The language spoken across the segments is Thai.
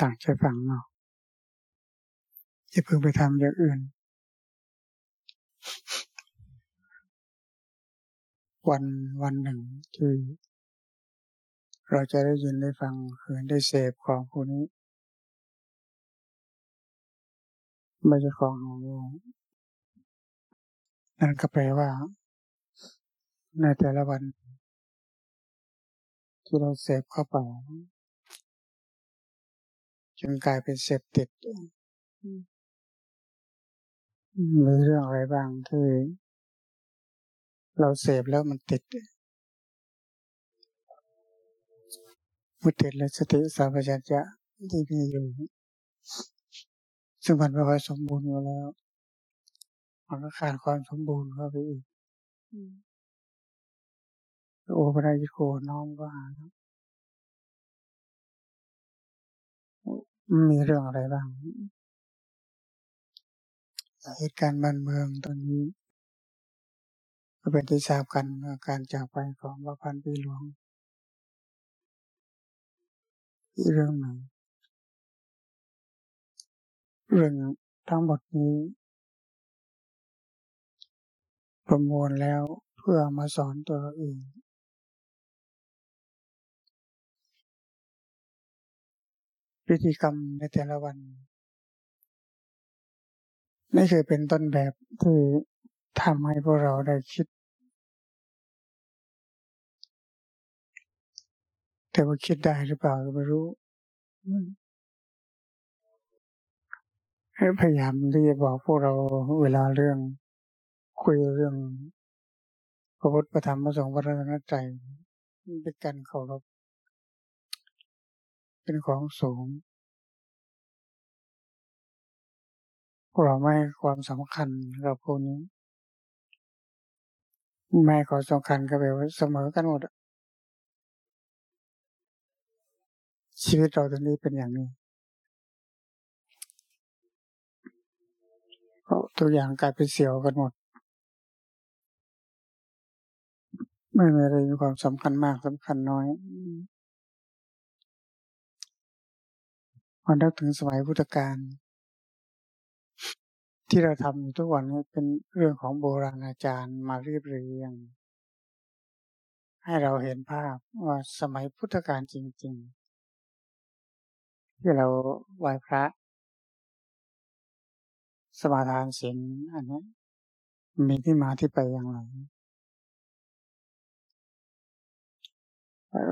ต่างใจฟังเนาะอย่าเพิ่งไปทำอย่างอื่น วันวันหนึ่งที่เราจะได้ยินได้ฟังคือได้เสพของพวกนี้ ไม่ใช่ของของโลกนั่นก็แปลว่า ในแต่ละวัน ที่เราเสพเข้าไป จนกลายเป็นเสพติดมีเรื่องอะไรบ้างที่เราเสพแล้วมันติดมุติดและสติสัมปชัญญะที่มีอยู่ ซึ่งมันไม่ค่อยสมบูรณ์อยู่แล้ว มันก็ขาดความสมบูรณ์เข้าไปอีกโอปรายิโกน้อมก็หา มีเรื่องอะไรบ้าง เหตุการณ์บ้านเมืองตอนนี้ ก็เป็นที่ทราบกันการจากไปของพระพันปีหลวงอีกเรื่องหนึ่งเรื่องทั้งหมดนี้ ประมวลแล้วเพื่อมาสอนตัวเราเอง พิธีกรรมในแต่ละวัน นี่คือเป็นต้นแบบที่ทำให้พวกเราได้คิด แต่ว่าคิดได้หรือเปล่าก็ไม่รู้พยายามที่จะบอกพวกเราเวลาเรื่อง คุยเรื่องพระพุทธธรรมพระสงฆ์พระรัตนตรัยเป็นการเคารพ เป็นของสูงพวกเราไม่ความสำคัญกับพวกนี้ไม่ขอสำคัญก็แปลว่าเสมอกันหมดชีวิตเราตอนนี้เป็นอย่างนี้ตัวอย่างกลายเป็นเสียวกันหมด ไม่มีอะไรมีความสำคัญมากสำคัญน้อย มันนึกถึงสมัยพุทธกาลที่เราทำทุกวันนี้เป็นเรื่องของโบราณอาจารย์มาเรียบเรียง ให้เราเห็นภาพว่าสมัยพุทธกาลจริง ๆ ที่เราไหว้พระ สมาทานศีลอันนี้มีที่มาที่ไปอย่างไร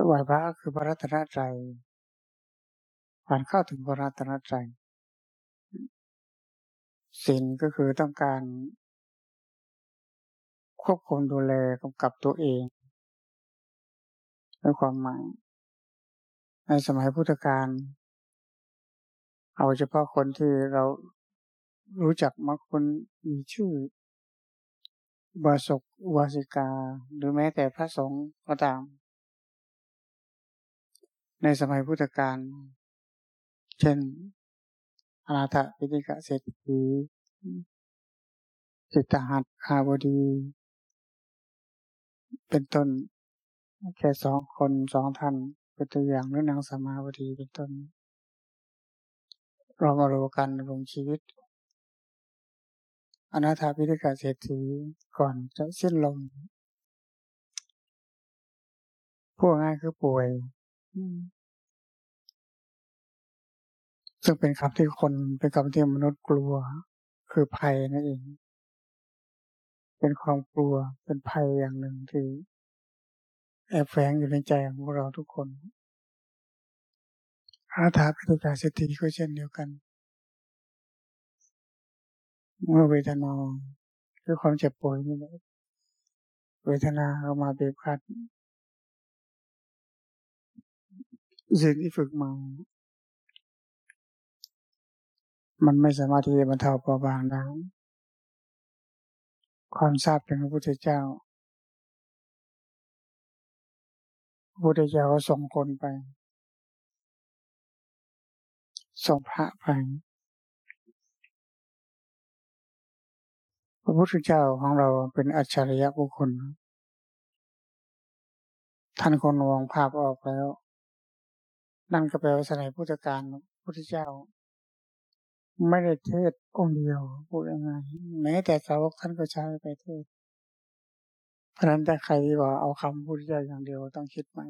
ไหวพระคือพระรัตนตรัย ผ่านเข้าถึงพระรัตนตรัยศีลก็คือต้องการควบคุมดูแลกำกับตัวเองในความหมาย ในสมัยพุทธกาลเอาเฉพาะคนที่เรารู้จักมาคนมีชื่อบาศกวาสิกา หรือแม้แต่พระสงฆ์ก็ตาม ในสมัยพุทธกาล เช่นอนาถปิฎกเศรษฐีสิทธหัตอาบดี เป็นต้น แค่สองคนสองท่านเป็นตัวอย่างหรือนางสมาวดีเป็นต้น เรามารู้กันลงชีวิต อนาถาพิธิกาเศรษฐีก่อนจะสิ้นลมพวกง่ายคือป่วย ซึ่งเป็นคำที่คนเป็นคำที่มนุษย์กลัว คือภัยนั่นเอง เป็นความกลัวเป็นภัยอย่างหนึ่งที่แอบแฝงอยู่ในใจของพวกเราทุกคนอาถาพิธิกาเศรษฐีก็เช่นเดียวกัน เมื่อเวทนาคือความเจ็บป่วยนี่เวทนาเข้ามาเบียบคัดสิ่งที่ฝึกมา มันไม่สามารถที่จะบรรเทาเบาบางได้ความทราบถึงพระพุทธเจ้าพระพุทธเจ้าก็ส่งคนไป ส่งพระไปพระพุทธเจ้าของเราเป็นอัจฉริยะบุคคล ท่านคนมองภาพออกแล้ว นั่นก็แปลว่าสมัยพุทธกาลพุทธเจ้า ไม่ได้เทศองค์เดียวพูดยังไงแม้แต่สาวกท่านก็ใช้ไปเทศเพราะนั้นแต่ใครว่าเอาคำพุทธเจ้าอย่างเดียวต้องคิดใหม่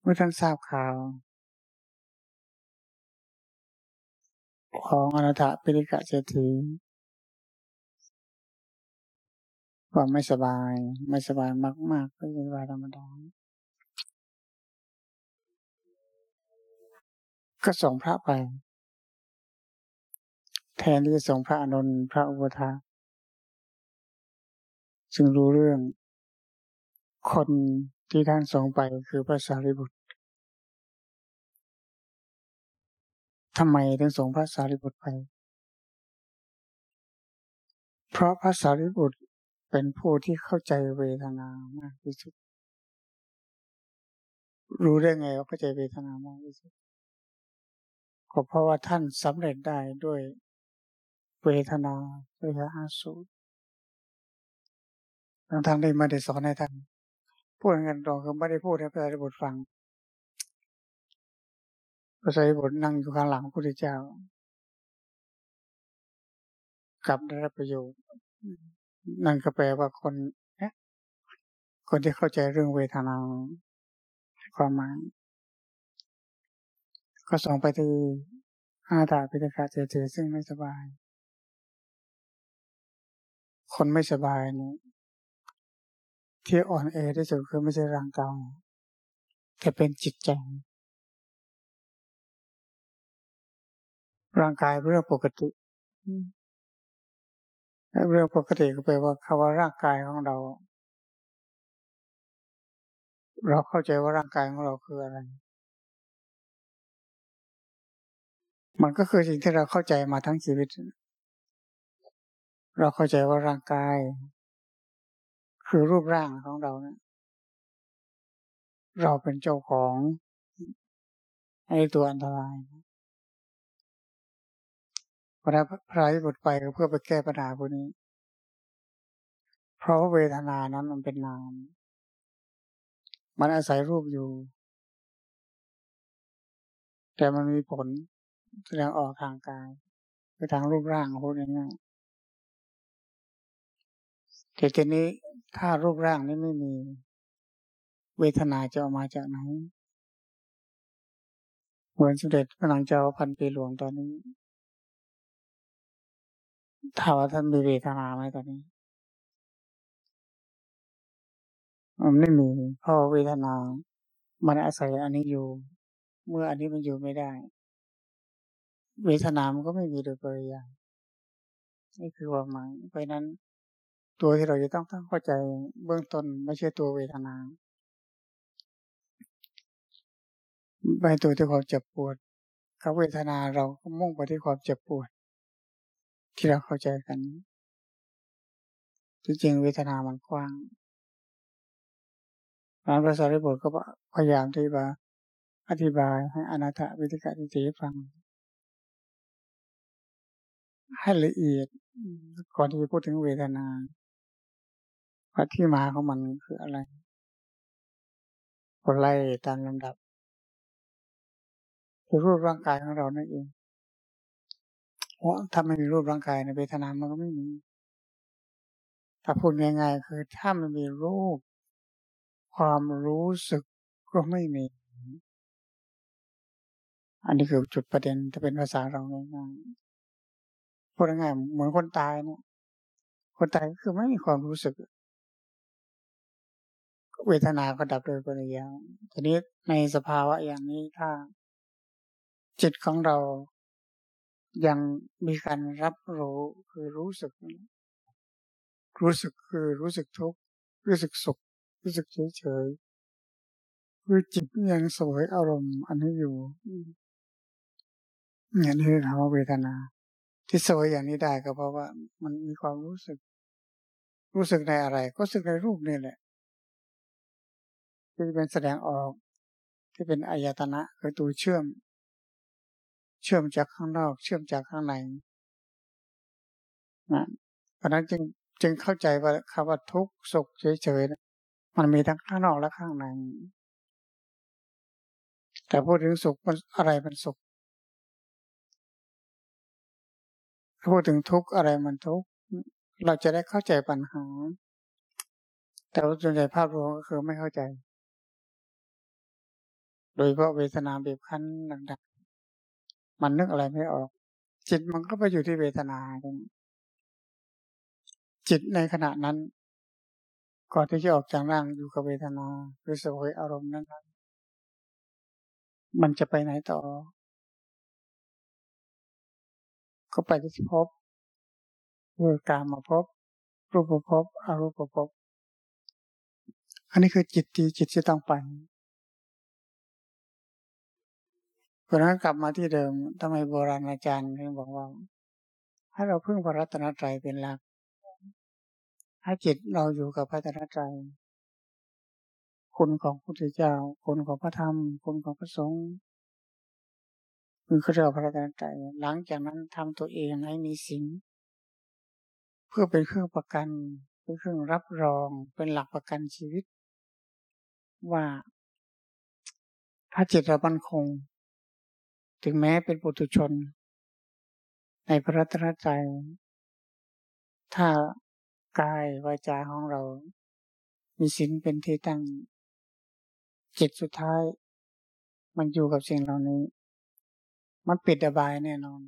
เมื่อท่านทราบข่าว ของอนาถปิฎกเศรษฐีว่าไม่สบายไม่สบายมากๆก็เป็นวาธรรมดา ก็ส่งพระไป แทนที่จะส่งพระอนุนพระอุปถาจึงรู้เรื่อง คนที่ท่านส่งไปคือพระสารีบุตรทำไมถึงส่งพระสารีบุตรไป เพราะพระสารีบุตรเป็นผู้ที่เข้าใจเวทนามากที่สุด รู้ได้ไงว่าเข้าใจเวทนามากที่สุด ก็เพราะว่าท่านสำเร็จได้ด้วยเวทนาเวทนาสูตรทางทางได้มาได้สอนให้ท่านพูดกันตรงคือไม่ได้พูดให้พระสารีบุตรฟังพระสารีบุตรนั่งอยู่ข้างหลังพระพุทธเจ้า กลับได้รับประโยชน์นั่นก็แปลว่าคนคนที่เข้าใจเรื่องเวทนาความหมาย ก็ส่งไปที่อาตาพิธกาเจเจซึ่งไม่สบาย คนไม่สบายนี่ที่อ่อนแอที่สุดคือไม่ใช่ร่างกายแต่เป็นจิตใจ ร่างกายเรื่องปกติเรื่องปกติก็แปลว่าคำว่าร่างกายของเรา เราเข้าใจว่าร่างกายของเราคืออะไร มันก็คือสิ่งที่เราเข้าใจมาทั้งชีวิต เราเข้าใจว่าร่างกาย คือรูปร่างของเราเนะเราเป็นเจ้าของไอ้ตัวอันตรายพระพระบุตรไปเพื่อไปแก้ปัญหาพวกนี้ เพราะเวทนานั้นมันเป็นนาม มันอาศัยรูปอยู่ แต่มันมีผล แสดงออกทางกายคือทางรูปร่างพวกนี้แต่ทีนี้ถ้ารูปร่างนี้ไม่มี เวทนาจะออกมาจากไหนเหมือนสมเด็จพระนางเจ้าพันปีหลวงตอนนี้ถามว่าท่านมีเวทนาไหมตอนนี้มันไม่มีเพราะเวทนา มันอาศัยอันนี้อยู่ เมื่ออันนี้มันอยู่ไม่ได้ เวทนามันก็ไม่มีโดยปริยายนี่คือความหมายเพราะนั้น ตัวที่เราจะต้องต้งเข้าใจเบื้องต้นไม่ใช่ตัวเวทนาไม่ตัวที่ความเจ็บปวดเขาเวทนาเราก็มุ่งไปที่ความเจ็บปวด ที่เราเข้าใจกันจริงๆเวทนามันกว้างพระพระสารีบุตรก็พยายามที่จะอธิบายให้อนาถวิธิกาทิฏฟัง ให้ละเอียดก่อนที่จะพูดถึงเวทนาว่าที่มาของมันคืออะไรคนไล่ตามลำดับคือรูปร่างกายของเรานั่นเองพราะถ้าไม่มีรูปร่างกายในเวทนามันก็ไม่มีถ้าพูดง่ายๆคือถ้ามันมีรูป ความรู้สึกก็ไม่มี อันนี้คือจุดประเด็นจะเป็นภาษาเราง่ายๆ พูดง่ายเหมือนคนตายเนี่ย คนตายก็คือไม่มีความรู้สึก เวทนาก็ดับโดยปริยายทีนี้ในสภาวะอย่างนี้ถ้า จิตของเรายังมีการรับรู้คือรู้สึก รู้สึกคือรู้สึกทุกข์รู้สึกสุข รู้สึกเฉยเฉยคือจิตยังสวยอารมณ์อันนี้อยู่เนี่ยนี่คำว่าเวทนา ที่สวยอย่างนี้ได้ก็เพราะว่า มันมีความรู้สึก รู้สึกในอะไร ก็รู้สึกในรูปนี่แหละที่เป็นแสดงออกที่เป็นอายตนะคือตัวเชื่อม เชื่อมจากข้างนอก เชื่อมจากข้างในนะเพราะนั้นจึงจึงเข้าใจว่าคำว่าทุกข์สุขเฉยๆมันมีทั้งข้างนอกและข้างในแต่แต่พูดถึงสุขมันอะไรมันสุข พูดถึงทุกข์อะไรมันทุกข์เราจะได้เข้าใจปัญหา แต่ว่าส่วนใหญ่ภาพรวมก็คือไม่เข้าใจ โดยเพราะเวทนาบีบคั้นดังๆมันนึกอะไรไม่ออก จิตมันก็ไปอยู่ที่เวทนาตรงจิตในขณะนั้น ก่อนที่จะออกจากร่างอยู่กับเวทนาหรือสวยอารมณ์นั้นมันจะไปไหนต่อ ก็ไปที่พบเวการมาพบ รูปภพอรูปภพอันนี้คือจิตที่จิตที่ต้องไปเพราะนั้นกลับมาที่เดิมทำไมโบราณอาจารย์ถึงบอกว่าให้เราพึ่งพระรัตนตรัยเป็นหลักให้จิตเราอยู่กับพระรัตนตรัยคุณของพระพุทธเจ้า คุณของพระธรรม คุณของพระสงฆ์ คือเขาเรียกพระรัตนตรัยหลังจากนั้นทำตัวเองให้มีสิ่งเพื่อเป็นเครื่องประกัน เป็นเครื่องรับรอง เป็นหลักประกันชีวิต ว่าถ้าจิตเราบันคง ถึงแม้เป็นปุถุชน ในพระรัตนตรัยถ้ากายวาจาของเรา มีสิ่งเป็นที่ตั้งจิตสุดท้าย มันอยู่กับสิ่งเหล่านี้ มันปิดอบายแน่นอน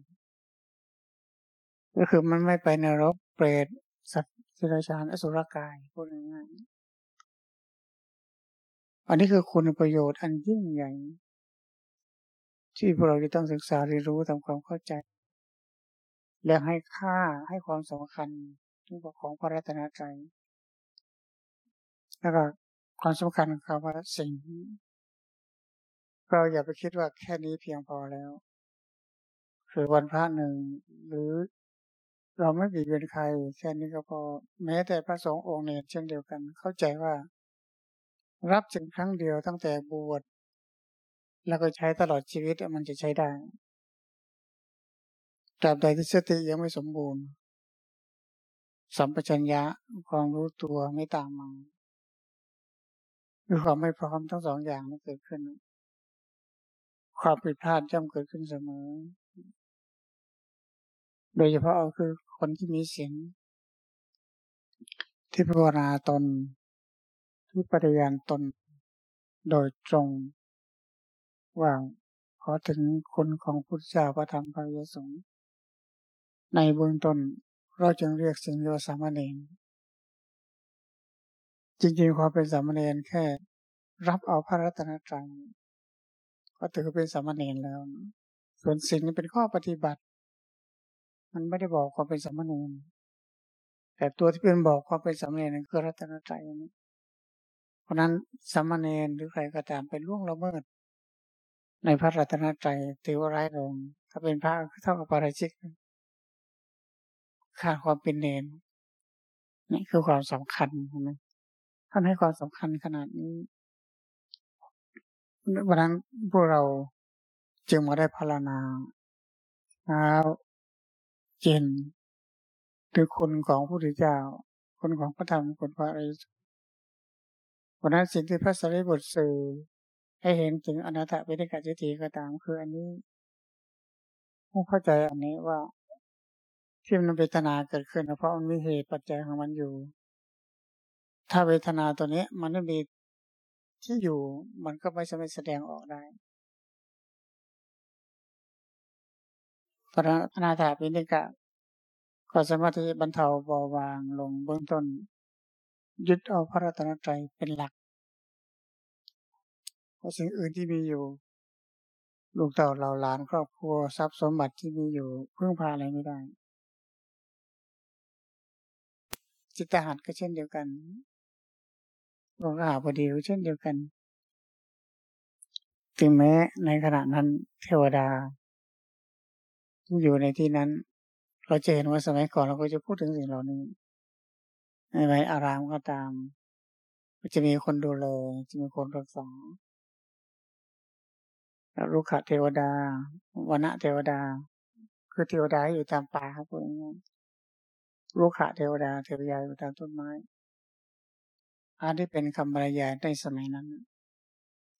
ก็คือมันไม่ไปนรกเปรตสัตว์สิราชานอสุรกายพูดง่ายๆอันนี้คือคุณประโยชน์อันยิ่งใหญ่ ที่พวกเราจะต้องศึกษาเรียนรู้ทำความเข้าใจ และให้ค่าให้ความสำคัญที่อกของพระรัตนตรัยแล้วก็ความสำคัญของคำว่าสิ่ง เราอย่าไปคิดว่าแค่นี้เพียงพอแล้ว คือวันพระหนึ่ง หรือเราไม่บีบเบียนใครแค่นี้ก็พอแม้แต่พระสงฆ์องค์เนี่ยเช่นเดียวกัน เข้าใจว่า รับจึงครั้งเดียวตั้งแต่บวชแล้วก็ใช้ตลอดชีวิตมันจะใช้ได้ตราบใดที่สติยังไม่สมบูรณ์ สัมปชัญญะความรู้ตัวไม่ตามมาคือความไม่พร้อมทั้งสองอย่างมันเกิดขึ้น ความผิดพลาดย่อมเกิดขึ้นเสมอ โดยเฉพาะคือคนที่มีเสียงที่ภาวนาตนที่ปฏิญาณตนโดยตรงว่าขอถึงคุณของพุทธเจ้าพระธรรมพระยสงฆ์ในเบื้องต้นเราจึงเรียกสิ่งว่าสามเณรจริงๆความเป็นสามเณรแค่ รับเอาพระรัตนตรัยก็ถือเป็นสามเณรแล้ว ส่วนสิ่งนี้เป็นข้อปฏิบัติ มันไม่ได้บอกความเป็นสามเณรแต่ตัวที่เป็นบอกความเป็นสามเณรนั่นคือรัตนตรัยนี้เพราะนั้นสามเณรหรือใครก็ตามเป็นล่วงละเมิด ในพระรัตนตรัยถือว่าร้ายแรงถ้าเป็นพระเท่ากับปาราชิกขาดความเป็นเนรนี่คือความสำคัญใช่ไหมท่านให้ความสำคัญขนาดนี้วันนั้นพวกเราจึงมาได้พารณาเช้า เย็นถึงคุณของพระพุทธเจ้า คุณของพระธรรมคุณพระอริยวันนั้นสิ่งที่พระสารีบุตรสื่อให้เห็นถึงอนัตตเวทกาจิติก็ตามคืออันนี้ผู้เข้าใจอันนี้ว่าที่มันเวทนาเกิดขึ้นเพราะมันมีเหตุปัจจัยของมันอยู่ ถ้าเวทนาตัวนี้มันไม่มีที่อยู่มันก็ไม่สามารถแสดงออกได้ พระนั้นอนาถาปิณิกะก็สามารถที่บรรเทาเบาบางลงเบื้องต้น ยึดเอาพระรัตนตรัยเป็นหลักเพราะสิ่งอื่นที่มีอยู่ ลูกเต่าเราหลานครอบครัวทรัพย์สมบัติที่มีอยู่พึ่งพาอะไรไม่ได้ จิตตหัดก็เช่นเดียวกันโลกาบดีก็เช่นเดียวกัน ถึงแม้ในขณะนั้นเทวดา อยู่ในที่นั้น เราจะเห็นว่าสมัยก่อนเราก็จะพูดถึงสิ่งเหล่านี้ในไว้อารามก็ตามก็จะมีคนดูแลจะมีคนรักษาลูกขเทวดาวนะเทวดา คือเทวดาอยู่ตามป่าครับพวกนี้ลูกขะเทวดาเทวยาอยู่ตามต้นไม้อันที่เป็นคำบรรยายในสมัยนั้น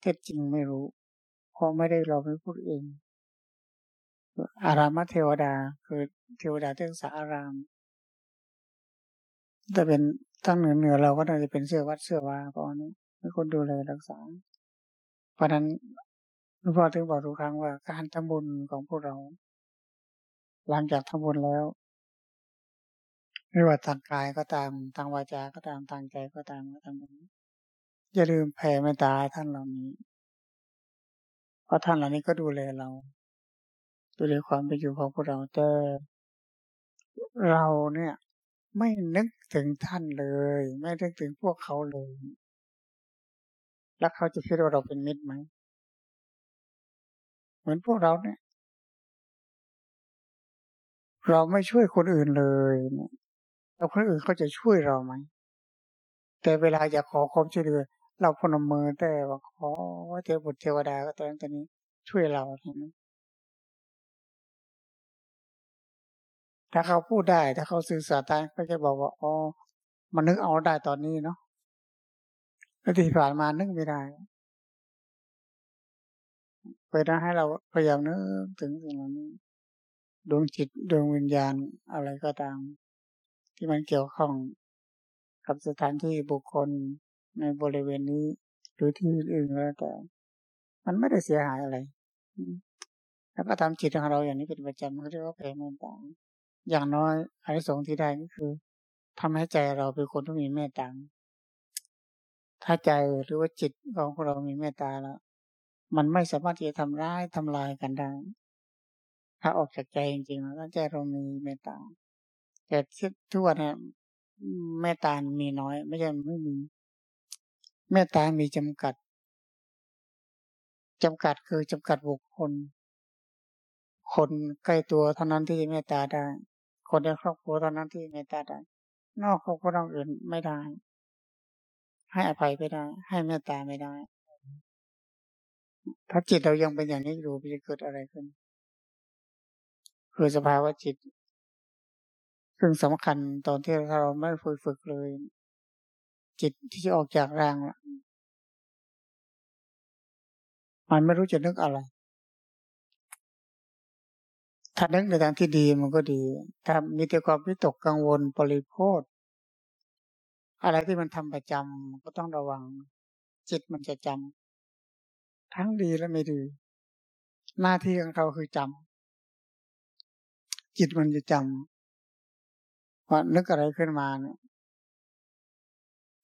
เท็จจริงไม่รู้เพราะไม่ได้เราไม่พูดเอง อารามเทวดาคือเทวดาที่รักษาอารามแต่เป็นทั้งเหนือเหนือเราก็น่าจะเป็นเสื้อวัดเสื้อวาเพราะนี้ให้คนดูแลรักษา เพราะนั้นหลวงพ่อถึงบอกทุกครั้งว่าการทำบุญของพวกเรา หลังจากทำบุญแล้วไม่ว่าทางกายก็ตามทางวาจาก็ตามทางใจก็ตามก็ตามอย่าลืมแผ่เมตตาท่านเหล่านี้ เพราะท่านเหล่านี้ก็ดูแลเรา ดูแลความเป็นอยู่ของพวกเราแต่เราเนี่ย ไม่นึกถึงท่านเลย ไม่นึกถึงพวกเขาเลย แล้วเขาจะคิดว่าเราเป็นมิตรไหมเหมือนพวกเราเนี่ย เราไม่ช่วยคนอื่นเลยเนี่ยแล้วคนอื่นเขาจะช่วยเราไหมแต่เวลาอยากขอความช่วยเหลือเราพนมมือแต่ว่าขอว่าเทวบุตรเทวดาก็ตอนนี้ช่วยเราใช่ไหม ถ้าเขาพูดได้ ถ้าเขาสื่อสารได้ก็จะบอกว่าอ๋อมันนึกเอาได้ตอนนี้เนาะแล้วที่ผ่านมานึกไม่ได้ไปได้ให้เราพยายามนึกถึงสิ่งนี้ดวงจิตดวงวิญญาณอะไรก็ตาม ที่มันเกี่ยวข้องกับสถานที่บุคคลในบริเวณนี้ หรือที่อื่นแล้วแต่ มันไม่ได้เสียหายอะไร แล้วก็ทำจิตของเราอย่างนี้เป็นประจำเขาเรียกว่าแผ่เมตตา อย่างน้อยอนิสงส์ที่ได้ก็คือทำให้ใจเราเป็นคนที่มีเมตตา ถ้าใจหรือว่าจิตของเรามีเมตตาแล้ว มันไม่สามารถที่จะทำร้ายทำลายกันได้ ถ้าออกจากใจจริงๆแล้วใจเรามีเมตตา แต่ทุกวันเนี่ยเมตตามีน้อย ไม่ใช่ไม่มี เมตตามีจำกัดจำกัดคือจำกัดบุคคลคนใกล้ตัวเท่านั้นที่จะเมตตาได้ คนในครอบครัวเท่านั้นที่เมตตาได้ นอกครอบครัวอื่นไม่ได้ ให้อภัยไม่ได้ ให้เมตตาไม่ได้ ถ้าจิตเรายังเป็นอย่างนี้อยู่จะเกิดอะไรขึ้น คือสภาวะจิต ซึ่งสำคัญตอนที่เราไม่ฝึกฝึกเลย จิตที่จะออกจากร่างมันไม่รู้จะนึกอะไร ถ้านึกในทางที่ดีมันก็ดี ถ้ามีแต่ความวิตกกังวลปริโภทอะไรที่มันทำประจำก็ต้องระวัง จิตมันจะจำทั้งดีและไม่ดี หน้าที่ของเขาคือจำจิตมันจะจำว่านึกอะไรขึ้นมาเนี่ย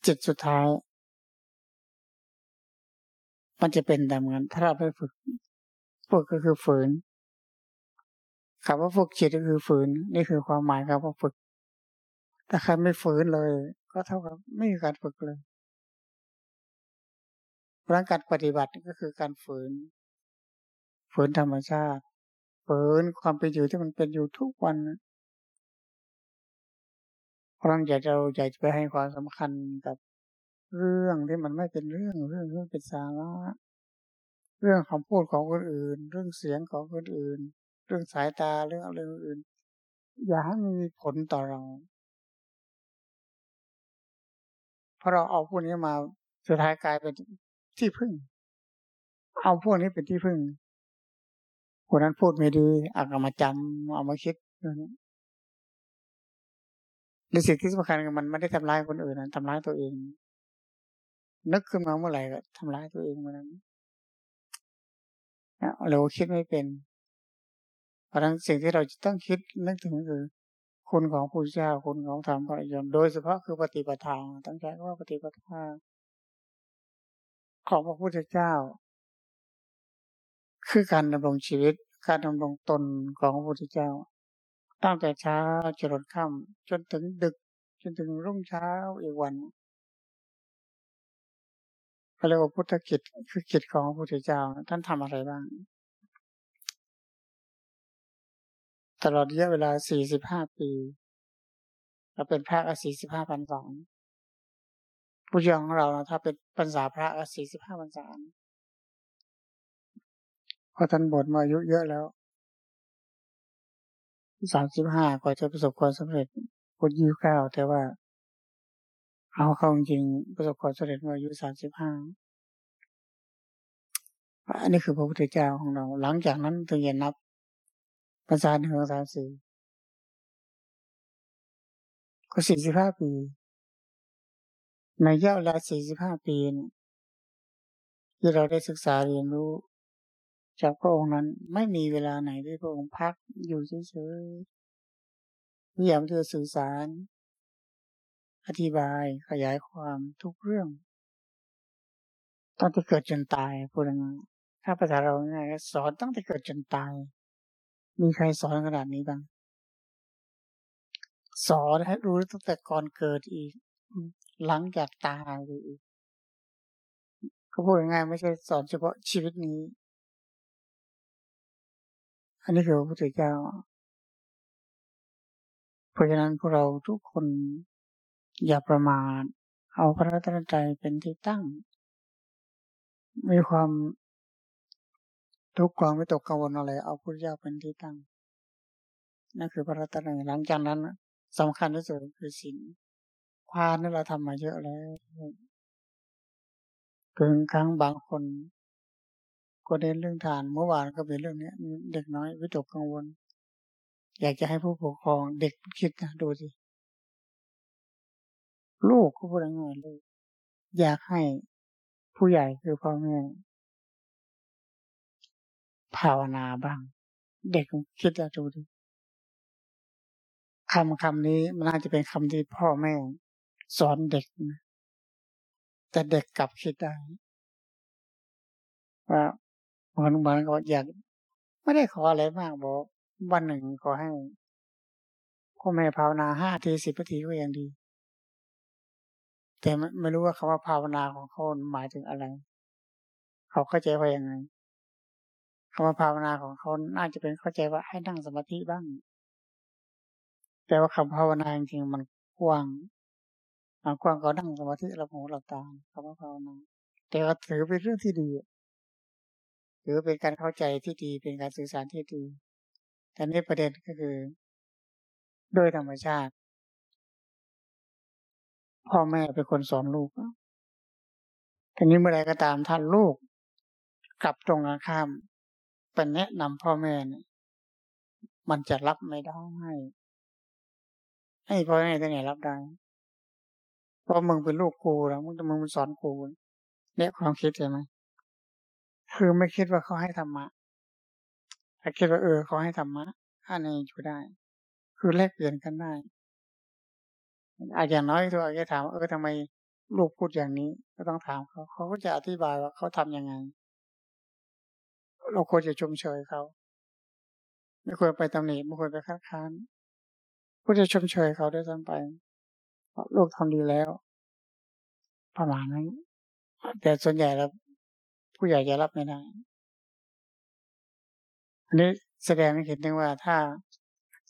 จุดสุดท้าย มันจะเป็นแบบนั้นถ้าเราไปฝึกฝึกก็คือฝืน คำว่าฝึกจิตก็คือฝืน นี่คือความหมายครับว่าฝึก แต่ใครไม่ฝืนเลย ก็เท่ากับไม่มีการฝึกเลยร่างการปฏิบัติก็คือการฝืน ฝืนธรรมชาติ ฝืนความเป็นอยู่ที่มันเป็นอยู่ทุกวันเพราะอยากเราอยากจะไปให้ความสำคัญกับเรื่องที่มันไม่เป็นเรื่องเรื่องเรื่องเป็นสาระเรื่องคำพูดของคนอื่น เรื่องเสียงของคนอื่น เรื่องสายตาเรื่องอะไรอื่น อย่าให้มันมีผลต่อเรา เพราะเราเอาพวกนี้มาสุดท้ายกลายเป็นที่พึ่ง เอาพวกนี้เป็นที่พึ่งคนนั้นพูดไม่ดีอาจจะมาจำเอามาคิดในสิ่งที่สำคัญมันไม่ได้ทำร้ายคนอื่นนะทำร้ายตัวเอง นึกขึ้นมาเมื่อไหร่ก็ทำร้ายตัวเองเมื่อนั้นเราคิดไม่เป็น เพราะฉะนั้นสิ่งที่เราจะต้องคิดนึกถึงคือ คุณของผู้เจ้าคุณของธรรมพระยมโดยเฉพาะคือปฏิปทาตั้งใจว่าปฏิปทาของพระพุทธเจ้า คือการดำรงชีวิต การดำรงตนของพระพุทธเจ้า ตั้งแต่เช้าจนค่ำจนถึงดึก จนถึงรุ่งเช้าอีกวันเขาเรียกว่าพุทธกิจคือกิจของพระพุทธเจ้า ท่านทำอะไรบ้าง ตลอดระยะเวลา 45 ปีเราเป็นพระก็45พรรษาผู้ยองของเราถ้าเป็นพรรษาพระก็45พรรษาพอท่านบวชมาอายุเยอะแล้วสามสิบห้ากว่าจะประสบความสำเร็จพุทยี่เก้าแต่ว่าเอาเข้าจริงประสบความสำเร็จเมื่ออายุสามสิบห้าอันนี้คือพระพุทธเจ้าของเรา หลังจากนั้นถึงจะนับ ภาษานหนึ่งภาษาสี่ก็สี่สิบห้าปี ในย่าเวลาสี่สิบห้าปีที่เราได้ศึกษาเรียนรู้ จากพระองค์นั้นไม่มีเวลาไหนที่พระองค์พักอยู่เฉยๆพยายามที่จะสื่อสาร อธิบายขยายความทุกเรื่องตั้งแต่เกิดจนตายพูดง่ายถ้าภาษาเราง่ายสอนตั้งแต่เกิดจนตาย มีใครสอนขนาดนี้บ้าง สอนให้รู้ตั้งแต่ก่อนเกิดอีก หลังจากตายอีกเขาพูดง่ายไม่ใช่สอนเฉพาะชีวิตนี้ อันนี้คือพระพุทธเจ้า เพราะฉะนั้นพวกเราทุกคนอย่าประมาทเอาพระรัตนตรัยเป็นที่ตั้ง มีความ ทุกความไม่ตกกังวลอะไรเอาพุทธเจ้าเป็นที่ตั้งนั่นคือพระรัตนตรัยหลังจากนั้นสำคัญที่สุดคือศีลพานนี่เราทำมาเยอะแล้วถึงครั้งบางคนก็เน้นเรื่องทานเมื่อวานก็เป็นเรื่องนี้เด็กน้อยวิตกกังวล อยากจะให้ผู้ปกครองเด็กคิดนะดูสิลูกก็พูดง่ายเลยอยากให้ผู้ใหญ่คือพ่อแม่ ภาวนาบ้าง เด็กคิดจะดูดิคำคำนี้มันน่าจะเป็นคำที่พ่อแม่สอนเด็กนะแต่เด็กกลับคิดได้ว่าเหมือนเหมือนก็อยากไม่ได้ขออะไรมากบอกวันหนึ่งขอให้พ่อแม่ภาวนาห้าทีสิบนาทีก็ยังดี แต่ไม่รู้ว่าคำว่าภาวนาของเขาหมายถึงอะไร เขาเข้าใจว่ายังไง คำว่าภาวนาของเขาน่าจะเป็นเข้าใจว่าให้นั่งสมาธิบ้าง แต่ว่าคำภาวนาจริงๆมันกว้างมันกว้างก็นั่งสมาธิเราหูเราตาคำว่าภาวนา แต่ก็ถือเป็นเรื่องที่ดีถือเป็นการเข้าใจที่ดีเป็นการสื่อสารที่ดีแต่นี้ประเด็นก็คือ โดยธรรมชาติ พ่อแม่เป็นคนสอนลูกทีนี้เมื่อไรก็ตามท่านลูกกลับตรงกันข้าม เป็นแนะนำพ่อแม่เนี่ยมันจะรับไม่ได้ให้พ่อแม่จะไหนรับได้เพราะมึงเป็นลูกกูแล้วมึงมึงสอนกูเนี่ยความคิดใช่ไหมคือไม่คิดว่าเขาให้ธรรมะแต่คิดว่าเออเขาให้ธรรมะอันนี้อยู่ได้ คือแลกเปลี่ยนกันได้อาจอย่างน้อยตัวอาจจะถามเออทำไมลูกพูดอย่างนี้ ก็ต้องถามเขาเขาก็จะอธิบายว่าเขาทํำยังไง เราควรจะชมเชยเขา ไม่ควรไปตำหนิไม่ควรไปคัดค้านก็จะชมเชยเขาด้วยซ้ำไปโลกทำดีแล้ว ประมาณนั้น แต่ส่วนใหญ่แล้ว ผู้ใหญ่จะรับไม่ได้ อันนี้แสดงให้เห็นได้ว่าถ้า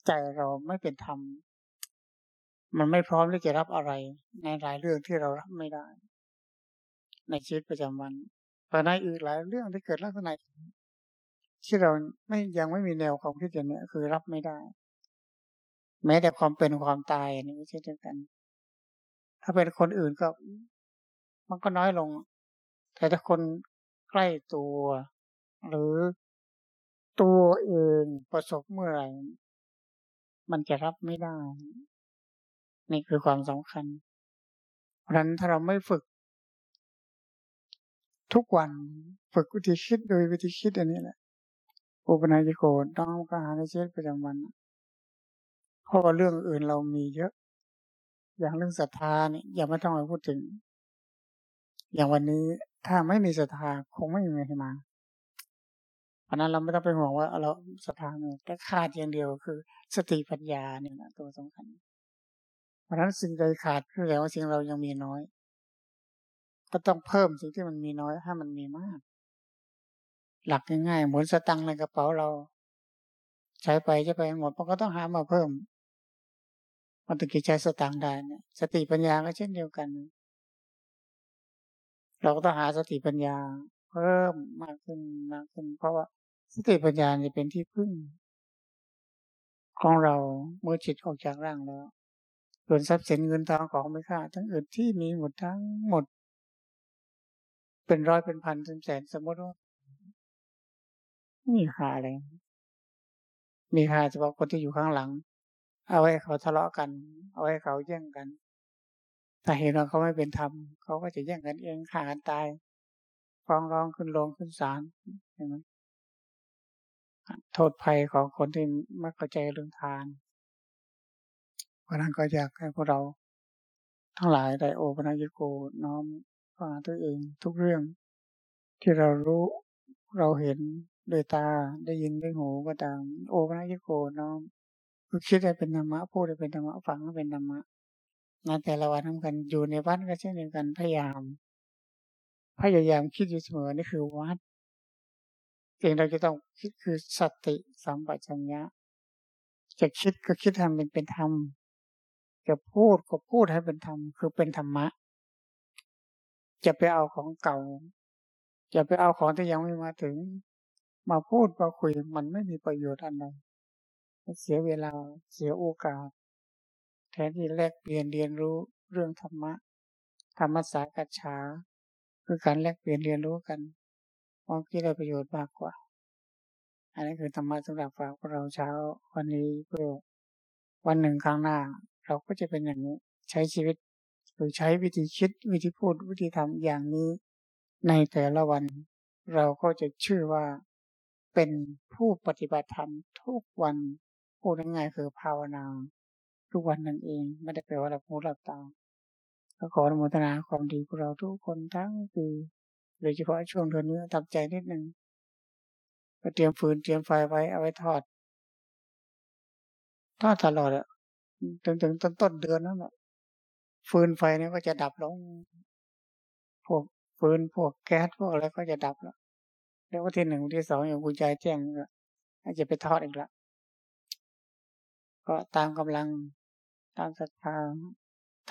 ใจเราไม่เป็นธรรม มันไม่พร้อมที่จะรับอะไรในหลายเรื่องที่เรารับไม่ได้ ในชีวิตประจำวันแต่ในอีกหลายเรื่องที่เกิดลักษณะ ที่เราไม่ยังไม่มีแนวความคิดอย่างนี้คือรับไม่ได้ แม้แต่ความเป็นความตายนี่ไม่ใช่เดียวกัน ถ้าเป็นคนอื่นก็ มันก็น้อยลง แต่ถ้าคนใกล้ตัว หรือตัวเองประสบเมื่อไหร่มันจะรับไม่ได้ นี่คือความสำคัญ เพราะนั้นถ้าเราไม่ฝึก ทุกวันฝึกวิธีคิดโดยวิธีคิดอันนี้แหละ อุปนัยโกต้องการหาในชีวิตประจำวันเพราะว่าเรื่องอื่นเรามีเยอะ อย่างเรื่องศรัทธาเนี่ยอย่าไม่ต้องไปพูดถึง อย่างวันนี้ถ้าไม่มีศรัทธาคงไม่มีใครมาเพราะนั้นเราไม่ต้องไปห่วงว่าเราศรัทธาเนี่ยแต่ขาดอย่างเดียวคือ สติปัญญาเนี่ยนะตัวสำคัญเพราะนั้นสิ่งใดขาดคือแสดงว่าสิ่งเรายังมีน้อย ก็ต้องเพิ่มสิ่งที่มันมีน้อยให้มันมีมาก หลักง่ายๆเหมือนสตังในกระเป๋าเรา ใช้ไปจะไปหมดมันก็ต้องหามาเพิ่มมันถึงจะใช้สตางได้เนี่ยสติปัญญาก็เช่นเดียวกัน เราก็ต้องหาสติปัญญา เพิ่มมากขึ้นมากขึ้น เพราะว่าสติปัญญาจะเป็นที่พึ่ง ของเราเมื่อจิตออกจากร่างแล้วส่วนทรัพย์สินเงินทองของไม่ค่า ทั้งอื่นที่มีหมดทั้งหมด เป็นร้อยเป็นพันเป็นแสนสมมติว่า มีค่าอะไร มีค่าเฉพาะคนที่อยู่ข้างหลัง เอาไว้เขาทะเลาะกัน เอาไว้เขาแย่งกัน ถ้าเห็นว่าเขาไม่เป็นธรรมเขาก็จะแย่งกันเองฆ่ากันตายฟ้องร้องขึ้นลงขึ้นศาลเห็นไหมโทษภัยของคนที่ไม่เข้าใจเรื่องทาน เพราะนั้นก็อยากให้พวกเรา ทั้งหลายได้โอปัญญโกน้อมฟังตัวเองทุกเรื่องที่เรารู้เราเห็น โดยตาได้ยินด้วยหูก็ตาม โอปัญญิโกน้อมคิดได้เป็นธรรมะพูดได้เป็นธรรมะฟังได้เป็นธรรมะนแต่ละวันทำกันอยู่ในวัดก็เช่นเดียวกันพยายาม พยายามคิดอยู่เสมอนี่คือวัดสิ่งเราจะต้องคิดคือสติสัมปชัญญะ จะคิดก็คิดทำเป็นเป็นธรรม จะพูดก็พูดให้เป็นธรรมคือเป็นธรรมะ จะไปเอาของเก่า จะไปเอาของที่ยังไม่มาถึง มาพูดมาคุยมันไม่มีประโยชน์อันใดเสียเวลาเสียโอกาส แทนที่แลกเปลี่ยนเรียนรู้เรื่องธรรมะ ธรรมสากัจฉาคือการแลกเปลี่ยนเรียนรู้กันมองที่ได้ประโยชน์มากกว่า อันนี้คือธรรมะสำหรับฝากพวกเราเช้าวันนี้เพื่อวันหนึ่งข้างหน้า เราก็จะเป็นอย่างนี้ใช้ชีวิตหรือใช้วิธีคิดวิธีพูดวิธีทำอย่างนี้ ในแต่ละวัน เราก็จะชื่อว่า เป็นผู้ปฏิบัติธรรมทุกวันพูดง่ายๆคือภาวนา ทุกวันนั่นเองไม่ได้แปลว่าเราพูดหลับตาก็ขออนุโมทนาความดีพวกเราทุกคนทั้งปีโดยเฉพาะช่วงเดือนนี้ทำใจนิดหนึ่งก็เตรียมฟืนเตรียมไฟไว้เอาไว้ทอด ทอดตลอดอะจนถึงต้นต้นเดือนนั่นแหละฟืนไฟนี่ก็จะดับลง พวกฟืนพวกแก๊สพวกอะไรก็จะดับแล้ว แล้ววันที่หนึ่งวันที่สองอย่างกุญแจแจ้งก็อาจจะไปทอดอีกละก็ตามกำลังตามศรัทธา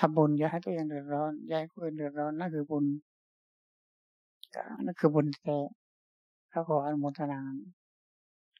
ทำบุญอย่าให้ตัวเองเดือดร้อนอย่าให้คนอื่นเดือดร้อนนั่นคือบุญนั่นคือบุญแท้เขาขออนุโมทนา